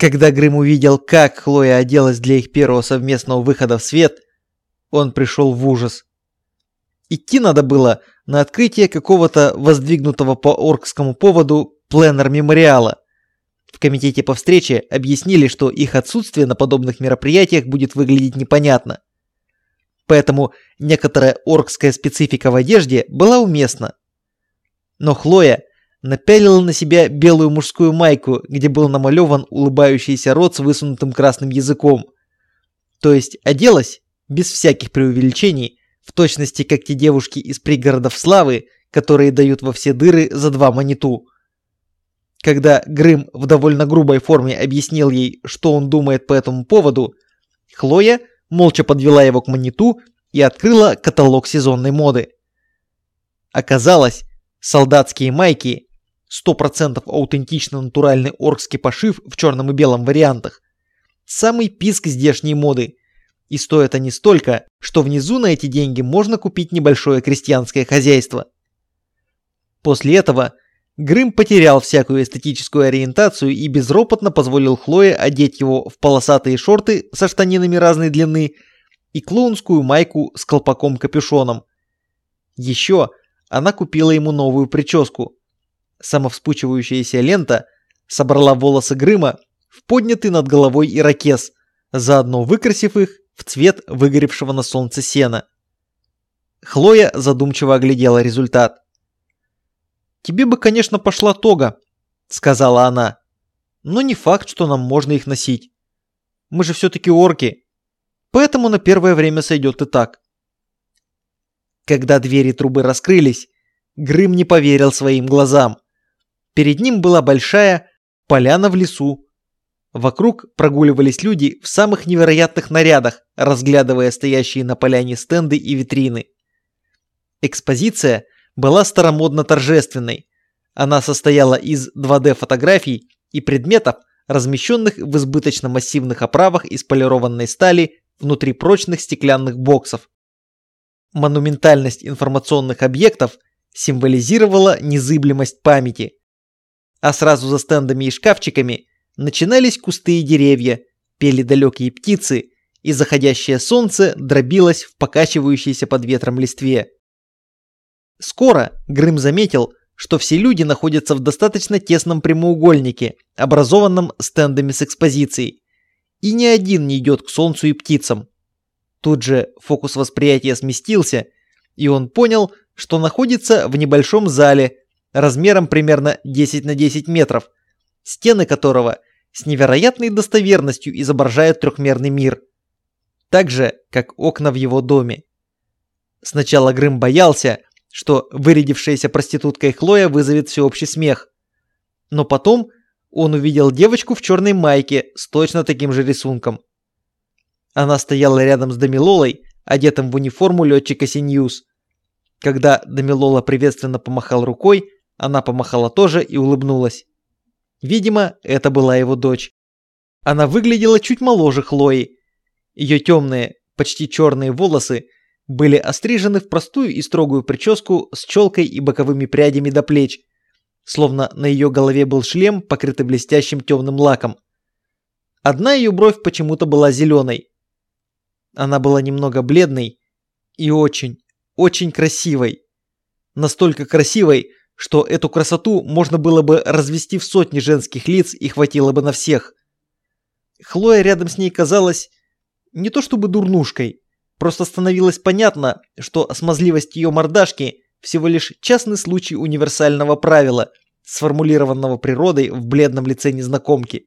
Когда Грым увидел, как Хлоя оделась для их первого совместного выхода в свет, он пришел в ужас. Идти надо было на открытие какого-то воздвигнутого по оркскому поводу пленер-мемориала. В комитете по встрече объяснили, что их отсутствие на подобных мероприятиях будет выглядеть непонятно. Поэтому некоторая оркская специфика в одежде была уместна. Но Хлоя напялила на себя белую мужскую майку, где был намалеван улыбающийся рот с высунутым красным языком. То есть оделась, без всяких преувеличений, в точности как те девушки из пригородов славы, которые дают во все дыры за два маниту. Когда Грым в довольно грубой форме объяснил ей, что он думает по этому поводу, Хлоя молча подвела его к маниту и открыла каталог сезонной моды. Оказалось, солдатские майки 100% аутентично натуральный оркский пошив в черном и белом вариантах. Самый писк здешней моды. И стоят они столько, что внизу на эти деньги можно купить небольшое крестьянское хозяйство. После этого Грым потерял всякую эстетическую ориентацию и безропотно позволил Хлое одеть его в полосатые шорты со штанинами разной длины и клоунскую майку с колпаком-капюшоном. Еще она купила ему новую прическу. Самовспучивающаяся лента собрала волосы Грыма в поднятый над головой ирокез, заодно выкрасив их в цвет выгоревшего на солнце сена. Хлоя задумчиво оглядела результат. «Тебе бы, конечно, пошла тога», — сказала она. «Но не факт, что нам можно их носить. Мы же все-таки орки. Поэтому на первое время сойдет и так». Когда двери трубы раскрылись, Грым не поверил своим глазам. Перед ним была большая поляна в лесу. Вокруг прогуливались люди в самых невероятных нарядах, разглядывая стоящие на поляне стенды и витрины. Экспозиция была старомодно-торжественной. Она состояла из 2D-фотографий и предметов, размещенных в избыточно массивных оправах из полированной стали внутри прочных стеклянных боксов. Монументальность информационных объектов символизировала незыблемость памяти. А сразу за стендами и шкафчиками начинались кусты и деревья, пели далекие птицы, и заходящее солнце дробилось в покачивающейся под ветром листве. Скоро Грым заметил, что все люди находятся в достаточно тесном прямоугольнике, образованном стендами с экспозицией. И ни один не идет к солнцу и птицам. Тут же фокус восприятия сместился, и он понял, что находится в небольшом зале размером примерно 10 на 10 метров, стены которого с невероятной достоверностью изображают трехмерный мир. Так же, как окна в его доме. Сначала Грым боялся, что вырядившаяся проституткой Хлоя вызовет всеобщий смех. Но потом он увидел девочку в черной майке с точно таким же рисунком. Она стояла рядом с Дамилолой, одетым в униформу летчика Синьюз. Когда Дамилола приветственно помахал рукой, она помахала тоже и улыбнулась. Видимо, это была его дочь. Она выглядела чуть моложе Хлои. Ее темные, почти черные волосы были острижены в простую и строгую прическу с челкой и боковыми прядями до плеч, словно на ее голове был шлем, покрытый блестящим темным лаком. Одна ее бровь почему-то была зеленой. Она была немного бледной и очень, очень красивой. Настолько красивой, что эту красоту можно было бы развести в сотни женских лиц и хватило бы на всех. Хлоя рядом с ней казалась не то чтобы дурнушкой, Просто становилось понятно, что смазливость ее мордашки всего лишь частный случай универсального правила, сформулированного природой в бледном лице незнакомки.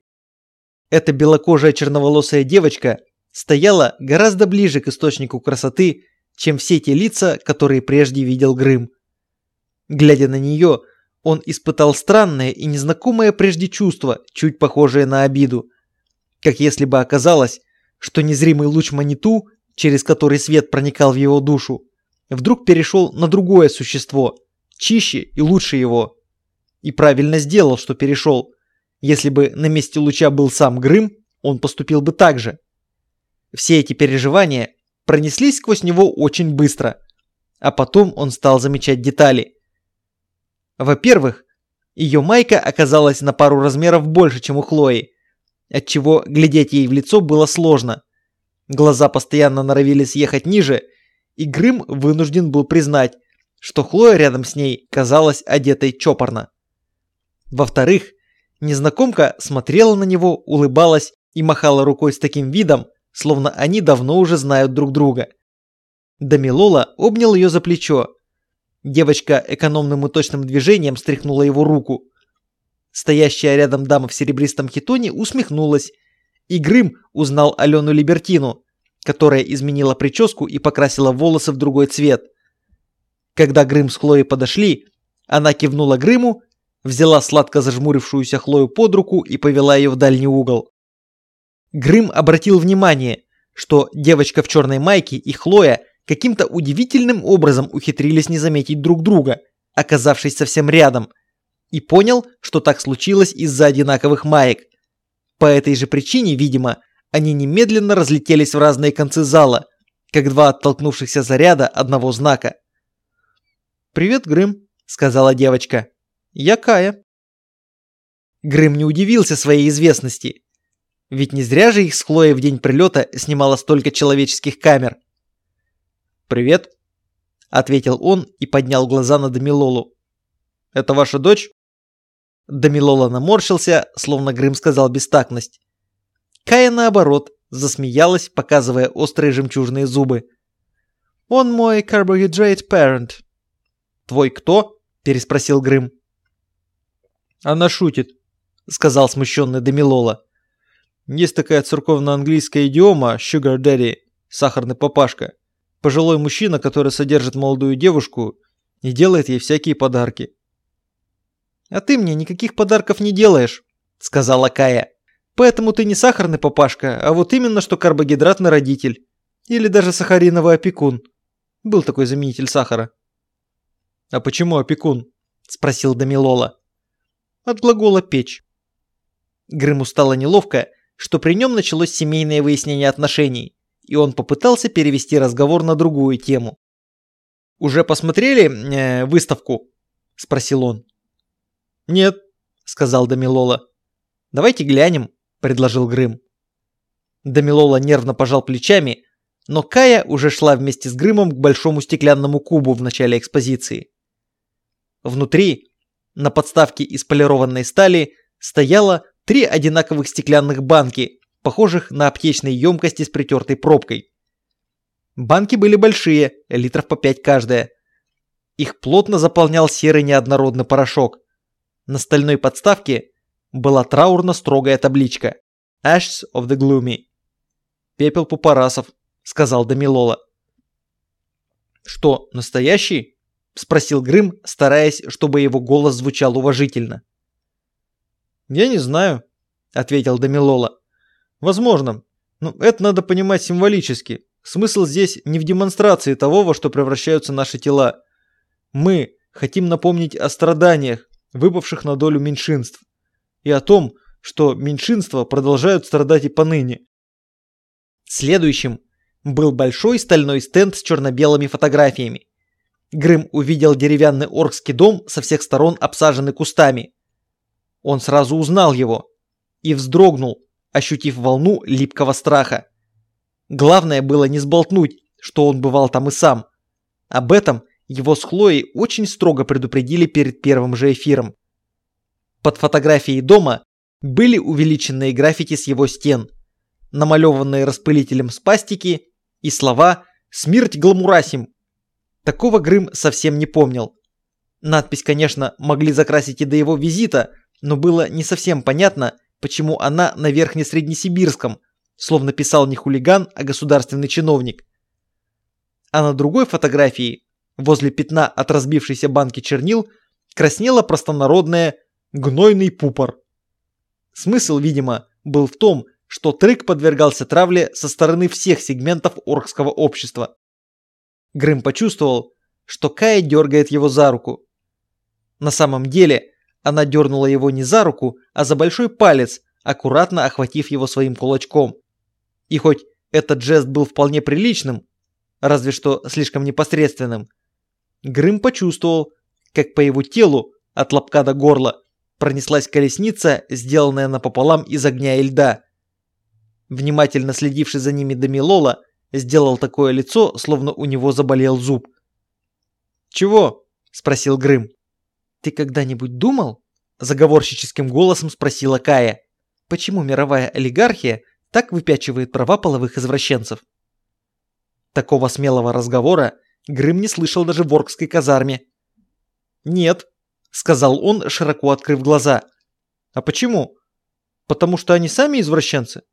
Эта белокожая черноволосая девочка стояла гораздо ближе к источнику красоты, чем все те лица, которые прежде видел Грым. Глядя на нее, он испытал странное и незнакомое прежде чувство, чуть похожее на обиду. Как если бы оказалось, что незримый луч маниту через который свет проникал в его душу, вдруг перешел на другое существо, чище и лучше его. И правильно сделал, что перешел. Если бы на месте луча был сам Грым, он поступил бы так же. Все эти переживания пронеслись сквозь него очень быстро, а потом он стал замечать детали. Во-первых, ее майка оказалась на пару размеров больше, чем у Хлои. отчего глядеть ей в лицо было сложно. Глаза постоянно норовили съехать ниже, и Грым вынужден был признать, что Хлоя рядом с ней казалась одетой чопорно. Во-вторых, незнакомка смотрела на него, улыбалась и махала рукой с таким видом, словно они давно уже знают друг друга. Дамилола обнял ее за плечо. Девочка экономным и точным движением стряхнула его руку. Стоящая рядом дама в серебристом хитоне усмехнулась, и Грым узнал Алену Либертину, которая изменила прическу и покрасила волосы в другой цвет. Когда Грым с Хлоей подошли, она кивнула Грыму, взяла сладко зажмурившуюся Хлою под руку и повела ее в дальний угол. Грым обратил внимание, что девочка в черной майке и Хлоя каким-то удивительным образом ухитрились не заметить друг друга, оказавшись совсем рядом, и понял, что так случилось из-за одинаковых маек. По этой же причине, видимо, они немедленно разлетелись в разные концы зала, как два оттолкнувшихся заряда одного знака. «Привет, Грым», — сказала девочка. «Я Кая». Грым не удивился своей известности. Ведь не зря же их с Хлоей в день прилета снимало столько человеческих камер. «Привет», — ответил он и поднял глаза на Дамилолу. «Это ваша дочь?» Дамилола наморщился, словно Грым сказал бестактность. Кая, наоборот, засмеялась, показывая острые жемчужные зубы. «Он мой carbohydrate parent». «Твой кто?» – переспросил Грым. «Она шутит», – сказал смущенный Дамилола. «Есть такая церковно-английская идиома «sugar daddy» – «сахарный папашка». Пожилой мужчина, который содержит молодую девушку и делает ей всякие подарки. «А ты мне никаких подарков не делаешь», – сказала Кая. «Поэтому ты не сахарный папашка, а вот именно что карбогидратный родитель. Или даже сахариновый опекун. Был такой заменитель сахара». «А почему опекун?» – спросил Дамилола. «От глагола «печь». Грыму стало неловко, что при нем началось семейное выяснение отношений, и он попытался перевести разговор на другую тему. «Уже посмотрели э, выставку?» – спросил он. «Нет», — сказал Дамилола. «Давайте глянем», — предложил Грым. Дамилола нервно пожал плечами, но Кая уже шла вместе с Грымом к большому стеклянному кубу в начале экспозиции. Внутри, на подставке из полированной стали, стояло три одинаковых стеклянных банки, похожих на аптечные емкости с притертой пробкой. Банки были большие, литров по пять каждая. Их плотно заполнял серый неоднородный порошок. На стальной подставке была траурно-строгая табличка «Ashes of the Gloomy». «Пепел пупарасов», — сказал Дамилола. «Что, настоящий?» — спросил Грым, стараясь, чтобы его голос звучал уважительно. «Я не знаю», — ответил Дамилола. «Возможно, но это надо понимать символически. Смысл здесь не в демонстрации того, во что превращаются наши тела. Мы хотим напомнить о страданиях, выпавших на долю меньшинств, и о том, что меньшинства продолжают страдать и поныне. Следующим был большой стальной стенд с черно-белыми фотографиями. Грым увидел деревянный оркский дом со всех сторон обсаженный кустами. Он сразу узнал его и вздрогнул, ощутив волну липкого страха. Главное было не сболтнуть, что он бывал там и сам. Об этом его с Хлоей очень строго предупредили перед первым же эфиром. Под фотографией дома были увеличенные граффити с его стен, намалеванные распылителем спастики и слова «Смерть гламурасим». Такого Грым совсем не помнил. Надпись, конечно, могли закрасить и до его визита, но было не совсем понятно, почему она на верхнесреднесибирском, словно писал не хулиган, а государственный чиновник. А на другой фотографии Возле пятна от разбившейся банки чернил краснело простонародное «гнойный пупор». Смысл, видимо, был в том, что Трык подвергался травле со стороны всех сегментов оркского общества. Грым почувствовал, что Кая дергает его за руку. На самом деле, она дернула его не за руку, а за большой палец, аккуратно охватив его своим кулачком. И хоть этот жест был вполне приличным, разве что слишком непосредственным, Грым почувствовал, как по его телу от лобка до горла пронеслась колесница, сделанная напополам из огня и льда. внимательно следивший за ними Дамилола, сделал такое лицо, словно у него заболел зуб. «Чего?» – спросил Грым. «Ты когда-нибудь думал?» – заговорщическим голосом спросила Кая. «Почему мировая олигархия так выпячивает права половых извращенцев?» Такого смелого разговора Грым не слышал даже в Оркской казарме. «Нет», – сказал он, широко открыв глаза. «А почему? Потому что они сами извращенцы?»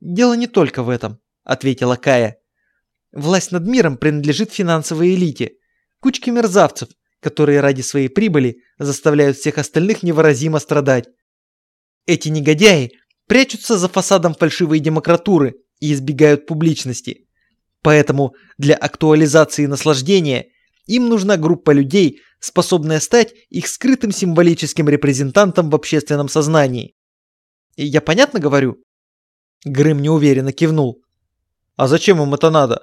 «Дело не только в этом», – ответила Кая. «Власть над миром принадлежит финансовой элите, кучке мерзавцев, которые ради своей прибыли заставляют всех остальных невыразимо страдать. Эти негодяи прячутся за фасадом фальшивой демократуры и избегают публичности. Поэтому для актуализации наслаждения им нужна группа людей, способная стать их скрытым символическим репрезентантом в общественном сознании. И я понятно говорю? Грым неуверенно кивнул. А зачем им это надо?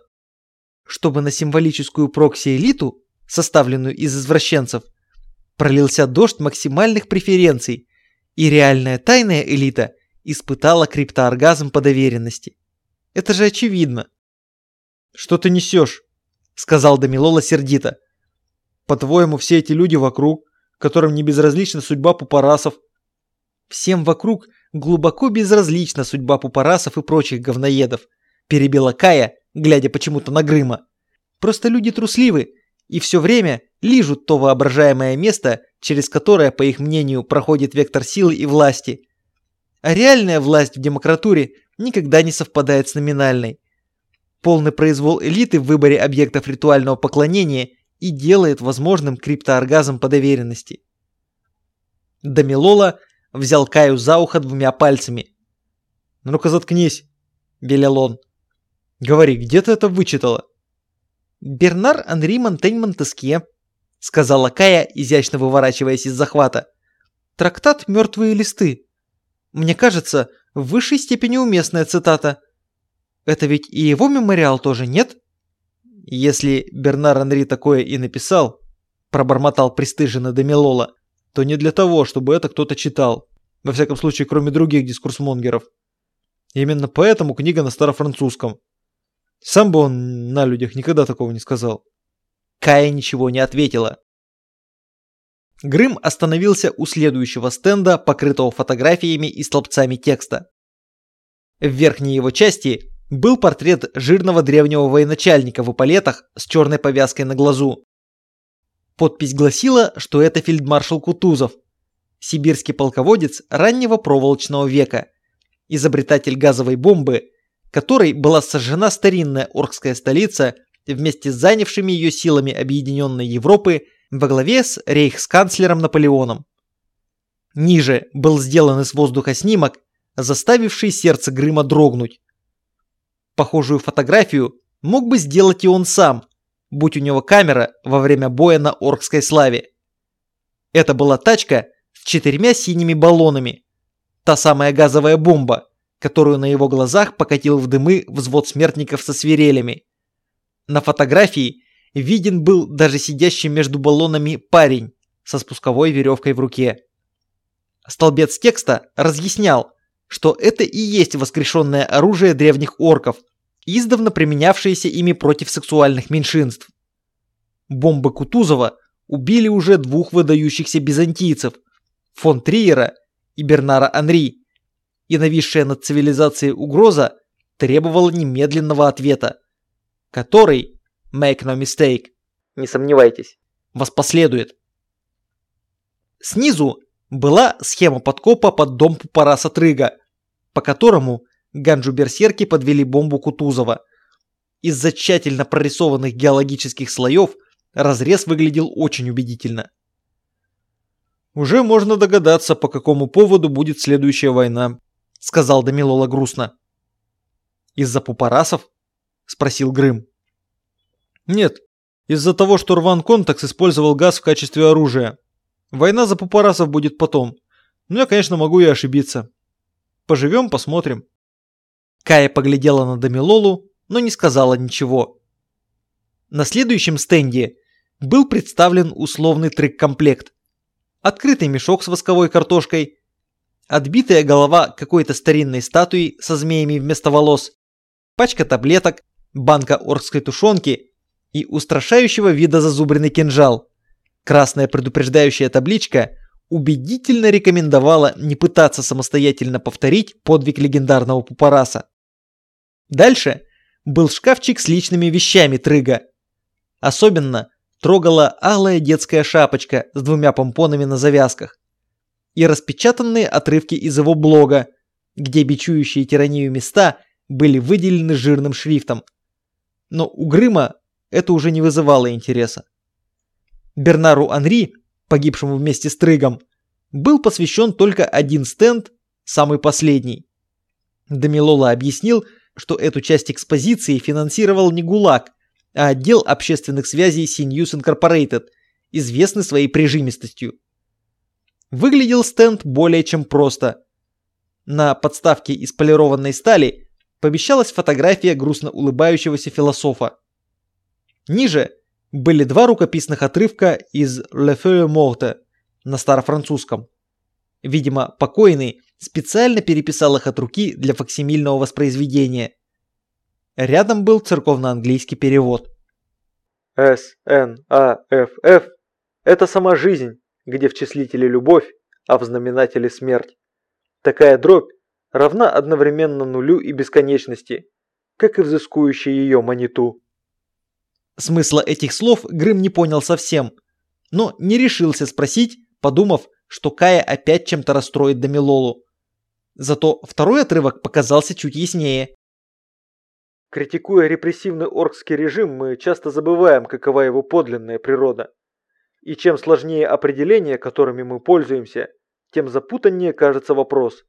Чтобы на символическую прокси-элиту составленную из извращенцев, пролился дождь максимальных преференций, и реальная тайная элита испытала криптооргазм по доверенности. Это же очевидно. «Что ты несешь?» — сказал Дамилола сердито. «По-твоему, все эти люди вокруг, которым не безразлична судьба пупарасов?» «Всем вокруг глубоко безразлична судьба пупарасов и прочих говноедов», — перебила Кая, глядя почему-то на Грыма. «Просто люди трусливы и все время лижут то воображаемое место, через которое, по их мнению, проходит вектор силы и власти. А реальная власть в демократуре никогда не совпадает с номинальной. Полный произвол элиты в выборе объектов ритуального поклонения и делает возможным криптооргазм по доверенности. Дамилола взял Каю за ухо двумя пальцами. «Ну-ка заткнись», – велел он. «Говори, где ты это вычитала?» «Бернар Анри Монтень Монтеске», — сказала Кая, изящно выворачиваясь из захвата. «Трактат «Мертвые листы». Мне кажется, в высшей степени уместная цитата. Это ведь и его мемориал тоже, нет?» «Если Бернар Анри такое и написал», — пробормотал пристыженно Демилола, «то не для того, чтобы это кто-то читал. Во всяком случае, кроме других дискурсмонгеров. Именно поэтому книга на старофранцузском. Сам бы он на людях никогда такого не сказал. Кая ничего не ответила. Грым остановился у следующего стенда, покрытого фотографиями и столбцами текста. В верхней его части был портрет жирного древнего военачальника в эполетах с черной повязкой на глазу. Подпись гласила, что это фельдмаршал Кутузов, сибирский полководец раннего проволочного века, изобретатель газовой бомбы которой была сожжена старинная оркская столица вместе с занявшими ее силами Объединенной Европы во главе с рейхсканцлером Наполеоном. Ниже был сделан из воздуха снимок, заставивший сердце Грыма дрогнуть. Похожую фотографию мог бы сделать и он сам, будь у него камера во время боя на Оркской славе. Это была тачка с четырьмя синими баллонами. Та самая газовая бомба, которую на его глазах покатил в дымы взвод смертников со свирелями. На фотографии виден был даже сидящий между баллонами парень со спусковой веревкой в руке. Столбец текста разъяснял, что это и есть воскрешенное оружие древних орков, издавна применявшееся ими против сексуальных меньшинств. Бомбы Кутузова убили уже двух выдающихся византийцев – фон Триера и Бернара Анри – и нависшая над цивилизацией угроза требовала немедленного ответа, который, make no mistake, не сомневайтесь, воспоследует. Снизу была схема подкопа под дом Пупараса Трыга, по которому ганджу-берсерки подвели бомбу Кутузова. Из-за тщательно прорисованных геологических слоев разрез выглядел очень убедительно. Уже можно догадаться, по какому поводу будет следующая война, сказал Дамилола грустно. Из-за пупарасов? Спросил Грым. Нет, из-за того, что Рван Контакс использовал газ в качестве оружия. Война за пупарасов будет потом. Но я, конечно, могу и ошибиться. Поживем, посмотрим. Кая поглядела на Дамилолу, но не сказала ничего. На следующем стенде был представлен условный трек-комплект. Открытый мешок с восковой картошкой, отбитая голова какой-то старинной статуи со змеями вместо волос, пачка таблеток, банка оркской тушенки и устрашающего вида зазубренный кинжал. Красная предупреждающая табличка убедительно рекомендовала не пытаться самостоятельно повторить подвиг легендарного Пупараса. Дальше был шкафчик с личными вещами Трыга. Особенно трогала алая детская шапочка с двумя помпонами на завязках и распечатанные отрывки из его блога, где бичующие тиранию места были выделены жирным шрифтом. Но у Грыма это уже не вызывало интереса. Бернару Анри, погибшему вместе с Трыгом, был посвящен только один стенд, самый последний. Дамилола объяснил, что эту часть экспозиции финансировал не ГУЛАГ, а отдел общественных связей CNews Incorporated, известный своей прижимистостью. Выглядел стенд более чем просто. На подставке из полированной стали помещалась фотография грустно улыбающегося философа. Ниже были два рукописных отрывка из «Le Feuille Morte» на старофранцузском. Видимо, покойный специально переписал их от руки для факсимильного воспроизведения. Рядом был церковно-английский перевод. С-Н-А-Ф-Ф – это сама жизнь, где в числителе любовь, а в знаменателе смерть. Такая дробь равна одновременно нулю и бесконечности, как и взыскующая ее маниту. Смысла этих слов Грым не понял совсем, но не решился спросить, подумав, что Кая опять чем-то расстроит Дамилолу. Зато второй отрывок показался чуть яснее. Критикуя репрессивный оркский режим, мы часто забываем, какова его подлинная природа. И чем сложнее определения, которыми мы пользуемся, тем запутаннее кажется вопрос.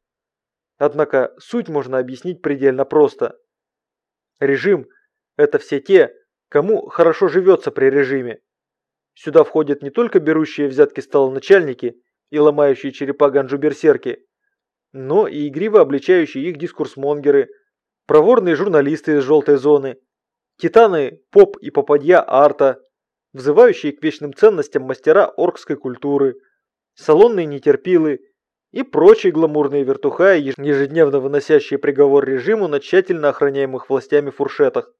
Однако суть можно объяснить предельно просто. Режим – это все те, кому хорошо живется при режиме. Сюда входят не только берущие взятки столоначальники и ломающие черепа ганджу-берсерки, но и игриво обличающие их дискурсмонгеры – проворные журналисты из желтой зоны, титаны поп и попадья арта, взывающие к вечным ценностям мастера оркской культуры, салонные нетерпилы и прочие гламурные вертухаи, ежедневно выносящие приговор режиму на тщательно охраняемых властями фуршетах.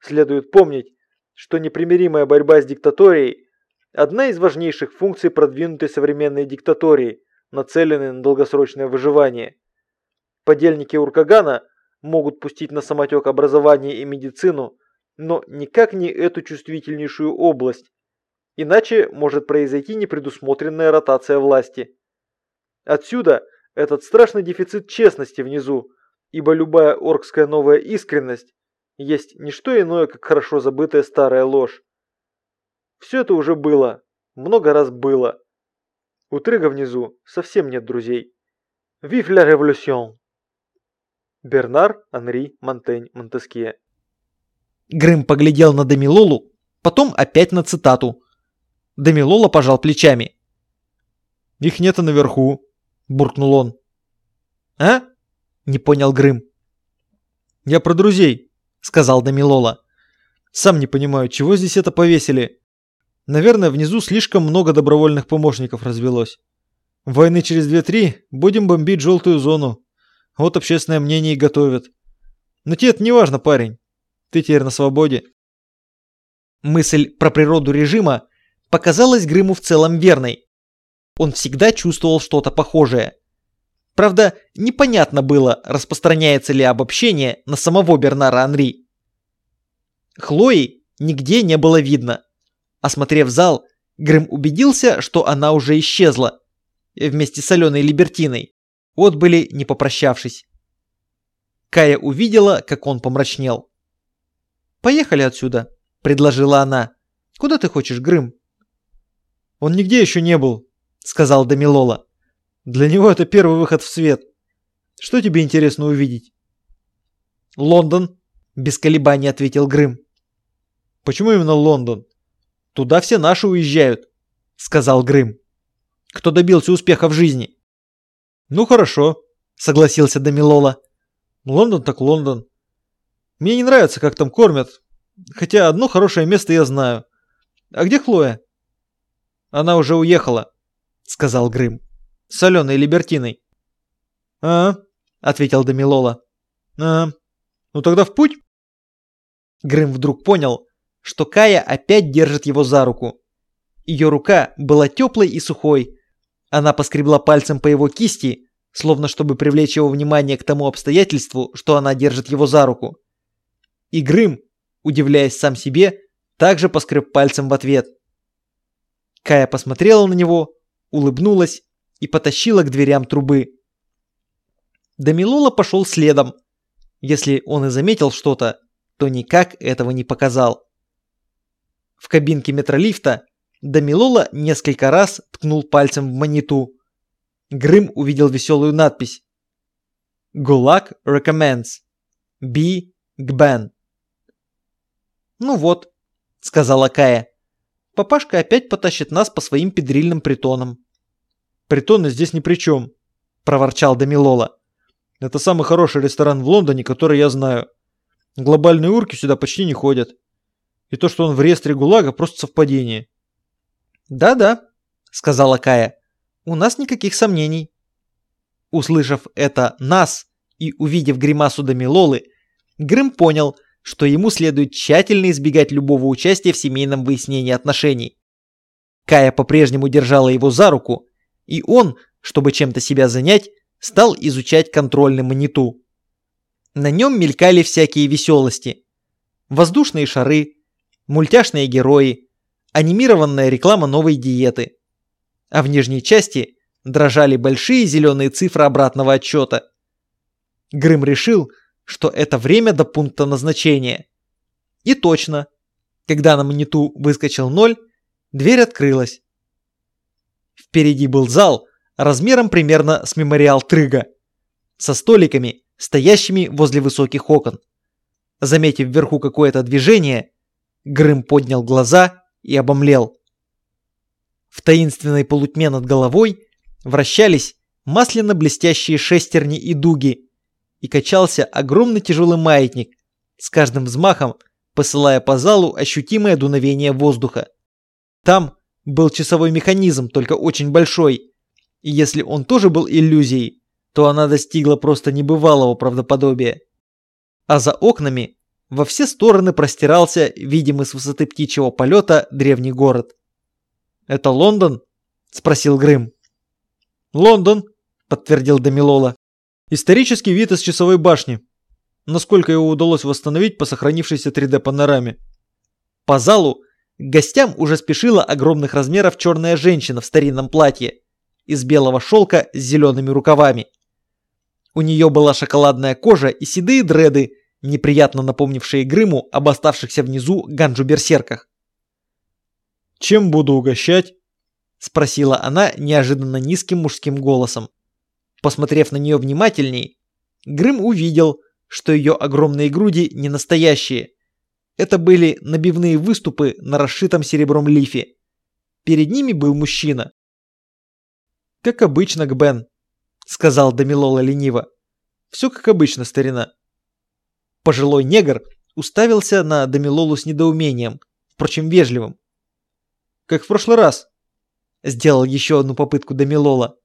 Следует помнить, что непримиримая борьба с диктаторией – одна из важнейших функций продвинутой современной диктатории, нацеленной на долгосрочное выживание. Подельники Уркагана – могут пустить на самотек образование и медицину, но никак не эту чувствительнейшую область. Иначе может произойти непредусмотренная ротация власти. Отсюда этот страшный дефицит честности внизу, ибо любая оркская новая искренность есть не что иное, как хорошо забытая старая ложь. Все это уже было, много раз было. У Трыга внизу совсем нет друзей. Vive la révolution! Бернар Анри Монтень Монтескье. Грым поглядел на Демилолу, потом опять на цитату. Демилола пожал плечами. «Их нет наверху», — буркнул он. «А?» — не понял Грым. «Я про друзей», — сказал Демилола. «Сам не понимаю, чего здесь это повесили. Наверное, внизу слишком много добровольных помощников развелось. Войны через две-три будем бомбить желтую зону. Вот общественное мнение и готовят. Но тебе это не важно, парень. Ты теперь на свободе. Мысль про природу режима показалась Грыму в целом верной. Он всегда чувствовал что-то похожее. Правда, непонятно было, распространяется ли обобщение на самого Бернара Анри. Хлои нигде не было видно. Осмотрев зал, Грым убедился, что она уже исчезла. Вместе с Аленой Либертиной отбыли, не попрощавшись. Кая увидела, как он помрачнел. «Поехали отсюда», — предложила она. «Куда ты хочешь, Грым?» «Он нигде еще не был», — сказал Дамилола. «Для него это первый выход в свет. Что тебе интересно увидеть?» «Лондон», — без колебаний ответил Грым. «Почему именно Лондон? Туда все наши уезжают», — сказал Грым. «Кто добился успеха в жизни?» «Ну хорошо», — согласился Дамилола. «Лондон так Лондон. Мне не нравится, как там кормят, хотя одно хорошее место я знаю. А где Хлоя?» «Она уже уехала», — сказал Грым. «С Аленой Либертиной». «А?» – ответил Дамилола. «А? Ну тогда в путь?» Грым вдруг понял, что Кая опять держит его за руку. Ее рука была теплой и сухой. Она поскребла пальцем по его кисти, словно чтобы привлечь его внимание к тому обстоятельству, что она держит его за руку. И Грым, удивляясь сам себе, также поскреб пальцем в ответ. Кая посмотрела на него, улыбнулась и потащила к дверям трубы. Дамилола пошел следом. Если он и заметил что-то, то никак этого не показал. В кабинке метролифта Дамилола несколько раз ткнул пальцем в маниту. Грым увидел веселую надпись. «ГУЛАГ recommends. B. Гбен». «Ну вот», — сказала Кая. «Папашка опять потащит нас по своим педрильным притонам». «Притоны здесь ни при чем», — проворчал Дамилола. «Это самый хороший ресторан в Лондоне, который я знаю. Глобальные урки сюда почти не ходят. И то, что он в реестре ГУЛАГа, просто совпадение». «Да-да», — сказала Кая, — «у нас никаких сомнений». Услышав это «нас» и увидев гримасу Дамилолы, Грым понял, что ему следует тщательно избегать любого участия в семейном выяснении отношений. Кая по-прежнему держала его за руку, и он, чтобы чем-то себя занять, стал изучать контрольный маниту. На нем мелькали всякие веселости. Воздушные шары, мультяшные герои, анимированная реклама новой диеты. А в нижней части дрожали большие зеленые цифры обратного отчета. Грым решил, что это время до пункта назначения. И точно, когда на мониту выскочил ноль, дверь открылась. Впереди был зал размером примерно с мемориал Трыга, со столиками, стоящими возле высоких окон. Заметив вверху какое-то движение, Грым поднял глаза и обомлел. В таинственной полутьме над головой вращались масляно-блестящие шестерни и дуги, и качался огромный тяжелый маятник, с каждым взмахом посылая по залу ощутимое дуновение воздуха. Там был часовой механизм, только очень большой, и если он тоже был иллюзией, то она достигла просто небывалого правдоподобия. А за окнами во все стороны простирался, видимый с высоты птичьего полета, древний город. «Это Лондон?» – спросил Грым. «Лондон», – подтвердил Дамилола. «Исторический вид из часовой башни. Насколько его удалось восстановить по сохранившейся 3D-панораме». По залу к гостям уже спешила огромных размеров черная женщина в старинном платье из белого шелка с зелеными рукавами. У нее была шоколадная кожа и седые дреды, неприятно напомнившие Грыму об оставшихся внизу ганджу-берсерках. «Чем буду угощать?» – спросила она неожиданно низким мужским голосом. Посмотрев на нее внимательней, Грым увидел, что ее огромные груди не настоящие. Это были набивные выступы на расшитом серебром лифе. Перед ними был мужчина. «Как обычно, Гбен», — сказал Дамилола лениво. «Все как обычно, старина». Пожилой негр уставился на Дамилолу с недоумением, впрочем, вежливым. «Как в прошлый раз», — сделал еще одну попытку Дамилола.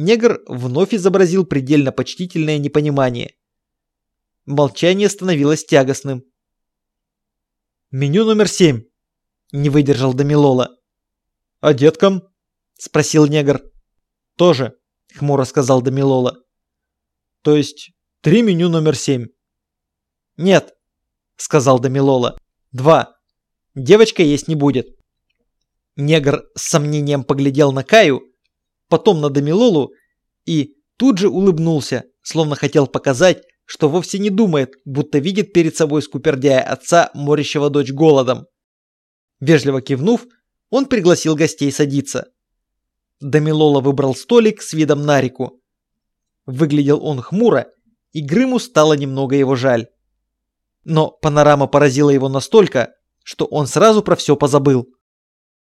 Негр вновь изобразил предельно почтительное непонимание. Молчание становилось тягостным. «Меню номер семь», — не выдержал Дамилола. «А деткам?» — спросил негр. «Тоже», — хмуро сказал Дамилола. «То есть три меню номер семь?» «Нет», — сказал Дамилола. «Два. Девочка есть не будет». Негр с сомнением поглядел на Каю, потом на Дамилолу и тут же улыбнулся, словно хотел показать, что вовсе не думает, будто видит перед собой скупердяя отца, морящего дочь голодом. Вежливо кивнув, он пригласил гостей садиться. Дамилола выбрал столик с видом на реку. Выглядел он хмуро, и Грыму стало немного его жаль. Но панорама поразила его настолько, что он сразу про все позабыл.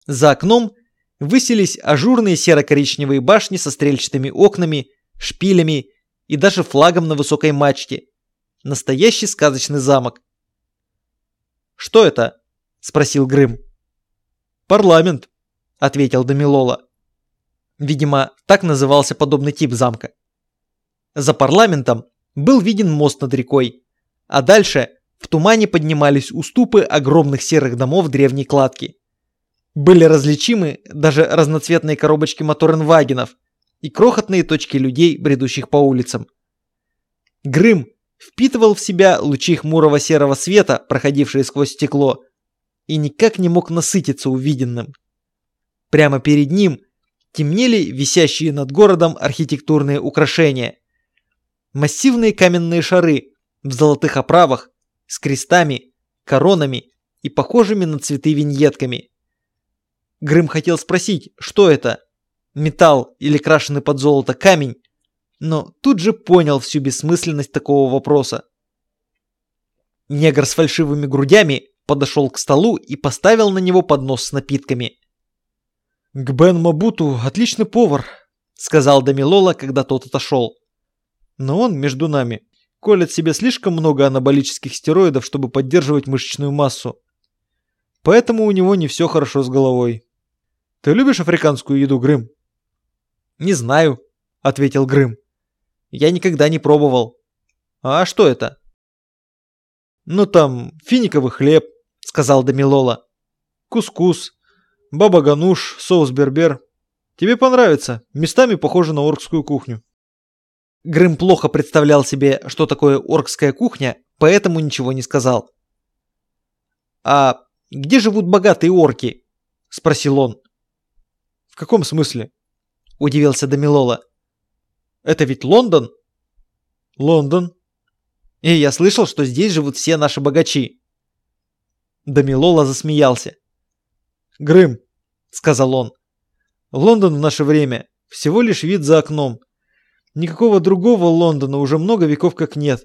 За окном высились ажурные серо-коричневые башни со стрельчатыми окнами, шпилями и даже флагом на высокой мачте. Настоящий сказочный замок. «Что это?» – спросил Грым. «Парламент», – ответил Дамилола. Видимо, так назывался подобный тип замка. За парламентом был виден мост над рекой, а дальше в тумане поднимались уступы огромных серых домов древней кладки. Были различимы даже разноцветные коробочки моторенвагенов и крохотные точки людей, бредущих по улицам. Грым впитывал в себя лучи хмурого серого света, проходившие сквозь стекло, и никак не мог насытиться увиденным. Прямо перед ним темнели висящие над городом архитектурные украшения. Массивные каменные шары в золотых оправах с крестами, коронами и похожими на цветы виньетками. Грым хотел спросить, что это? Металл или крашеный под золото камень? Но тут же понял всю бессмысленность такого вопроса. Негр с фальшивыми грудями подошел к столу и поставил на него поднос с напитками. «Гбен Мабуту отличный повар», — сказал Дамилола, когда тот отошел. «Но он между нами колет себе слишком много анаболических стероидов, чтобы поддерживать мышечную массу. Поэтому у него не все хорошо с головой. Ты любишь африканскую еду, Грым?» «Не знаю», — ответил Грым. «Я никогда не пробовал. А что это?» «Ну там финиковый хлеб», — сказал Дамилола. «Кускус, баба гануш, соус бербер. Тебе понравится, местами похоже на оркскую кухню». Грым плохо представлял себе, что такое оркская кухня, поэтому ничего не сказал. «А где живут богатые орки?» – спросил он. «В каком смысле?» – удивился Дамилола. «Это ведь Лондон?» «Лондон». «И я слышал, что здесь живут все наши богачи». Дамилола засмеялся. «Грым», – сказал он. «Лондон в наше время всего лишь вид за окном. Никакого другого Лондона уже много веков как нет.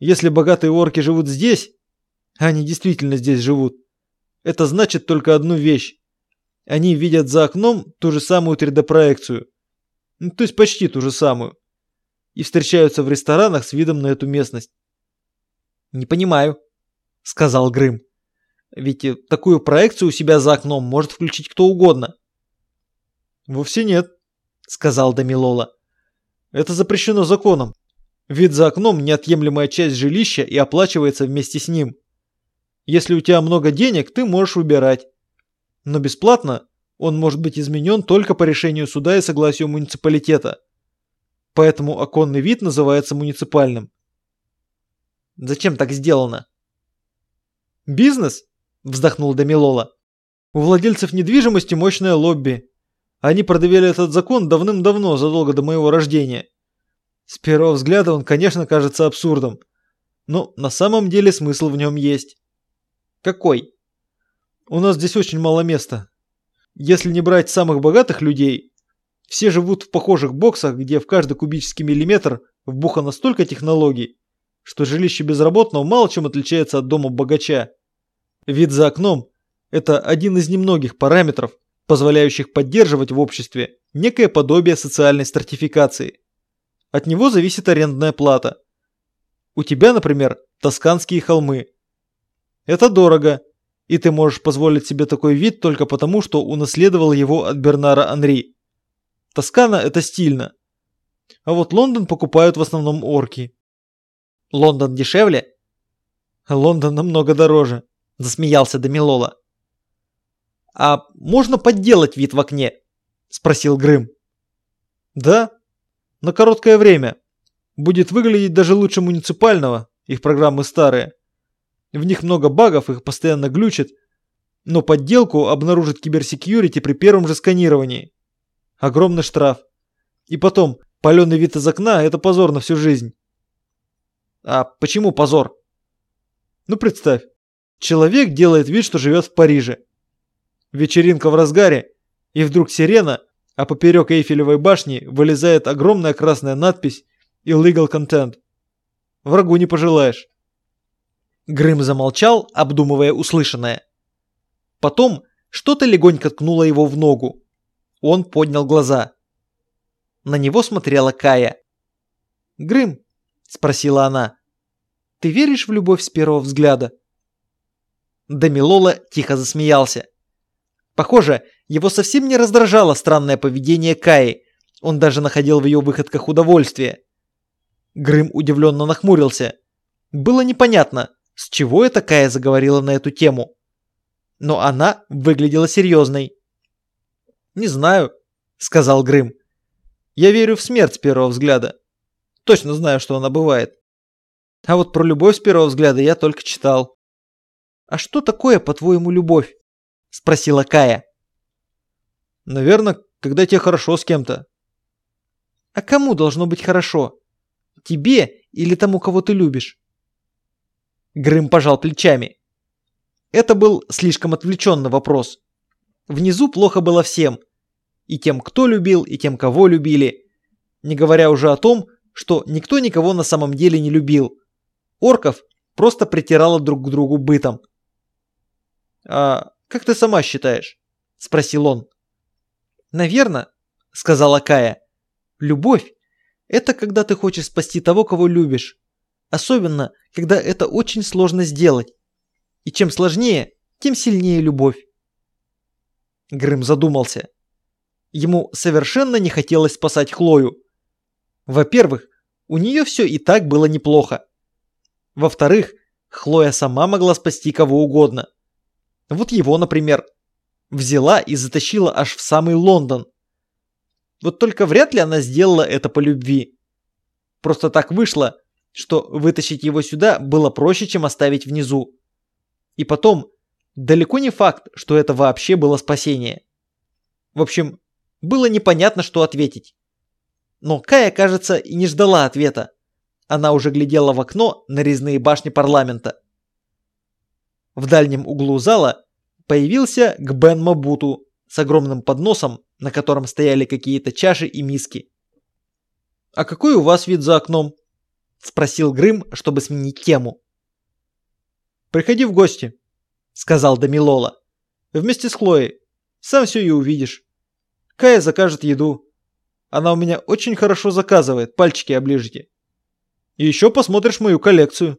Если богатые орки живут здесь, а они действительно здесь живут, это значит только одну вещь. Они видят за окном ту же самую 3D-проекцию. Ну, то есть почти ту же самую. И встречаются в ресторанах с видом на эту местность. «Не понимаю», — сказал Грым. «Ведь э, такую проекцию у себя за окном может включить кто угодно». «Вовсе нет», — сказал Дамилола. Это запрещено законом. Вид за окном – неотъемлемая часть жилища и оплачивается вместе с ним. Если у тебя много денег, ты можешь выбирать. Но бесплатно он может быть изменен только по решению суда и согласию муниципалитета. Поэтому оконный вид называется муниципальным. Зачем так сделано? Бизнес? Вздохнул Дамилола. У владельцев недвижимости мощное лобби. Они продавили этот закон давным-давно, задолго до моего рождения. С первого взгляда он, конечно, кажется абсурдом. Но на самом деле смысл в нем есть. Какой? У нас здесь очень мало места. Если не брать самых богатых людей, все живут в похожих боксах, где в каждый кубический миллиметр вбухано столько технологий, что жилище безработного мало чем отличается от дома богача. Вид за окном – это один из немногих параметров, позволяющих поддерживать в обществе некое подобие социальной стратификации. От него зависит арендная плата. У тебя, например, тосканские холмы. Это дорого, и ты можешь позволить себе такой вид только потому, что унаследовал его от Бернара Анри. Тоскана – это стильно. А вот Лондон покупают в основном орки. Лондон дешевле? Лондон намного дороже, засмеялся Дамилола. «А можно подделать вид в окне?» – спросил Грым. «Да, на короткое время. Будет выглядеть даже лучше муниципального, их программы старые. В них много багов, их постоянно глючат, но подделку обнаружит киберсекьюрити при первом же сканировании. Огромный штраф. И потом, паленый вид из окна – это позор на всю жизнь». «А почему позор?» «Ну представь, человек делает вид, что живет в Париже. Вечеринка в разгаре, и вдруг сирена, а поперек Эйфелевой башни вылезает огромная красная надпись «Illegal Content». Врагу не пожелаешь. Грым замолчал, обдумывая услышанное. Потом что-то легонько ткнуло его в ногу. Он поднял глаза. На него смотрела Кая. «Грым», — спросила она, — «ты веришь в любовь с первого взгляда?» Дамилола тихо засмеялся. Похоже, его совсем не раздражало странное поведение Каи. Он даже находил в ее выходках удовольствие. Грым удивленно нахмурился. Было непонятно, с чего это Кая заговорила на эту тему. Но она выглядела серьезной. «Не знаю», — сказал Грым. «Я верю в смерть с первого взгляда. Точно знаю, что она бывает. А вот про любовь с первого взгляда я только читал». «А что такое, по-твоему, любовь?» — спросила Кая. «Наверное, когда тебе хорошо с кем-то». «А кому должно быть хорошо? Тебе или тому, кого ты любишь?» Грым пожал плечами. Это был слишком отвлеченный вопрос. Внизу плохо было всем. И тем, кто любил, и тем, кого любили. Не говоря уже о том, что никто никого на самом деле не любил. Орков просто притирало друг к другу бытом. «А как ты сама считаешь?» – спросил он. «Наверно», – сказала Кая. «Любовь – это когда ты хочешь спасти того, кого любишь. Особенно, когда это очень сложно сделать. И чем сложнее, тем сильнее любовь. Грым задумался. Ему совершенно не хотелось спасать Хлою. Во-первых, у нее все и так было неплохо. Во-вторых, Хлоя сама могла спасти кого угодно. Вот его, например. Взяла и затащила аж в самый Лондон. Вот только вряд ли она сделала это по любви. Просто так вышло, что вытащить его сюда было проще, чем оставить внизу. И потом, далеко не факт, что это вообще было спасение. В общем, было непонятно, что ответить. Но Кая, кажется, и не ждала ответа. Она уже глядела в окно на резные башни парламента. В дальнем углу зала появился Гбен Мабуту с огромным подносом, на котором стояли какие-то чаши и миски. «А какой у вас вид за окном?» Спросил Грым, чтобы сменить тему. «Приходи в гости», — сказал Дамилола. «Вместе с Хлоей. Сам все и увидишь. Кая закажет еду. Она у меня очень хорошо заказывает, пальчики оближите. И еще посмотришь мою коллекцию».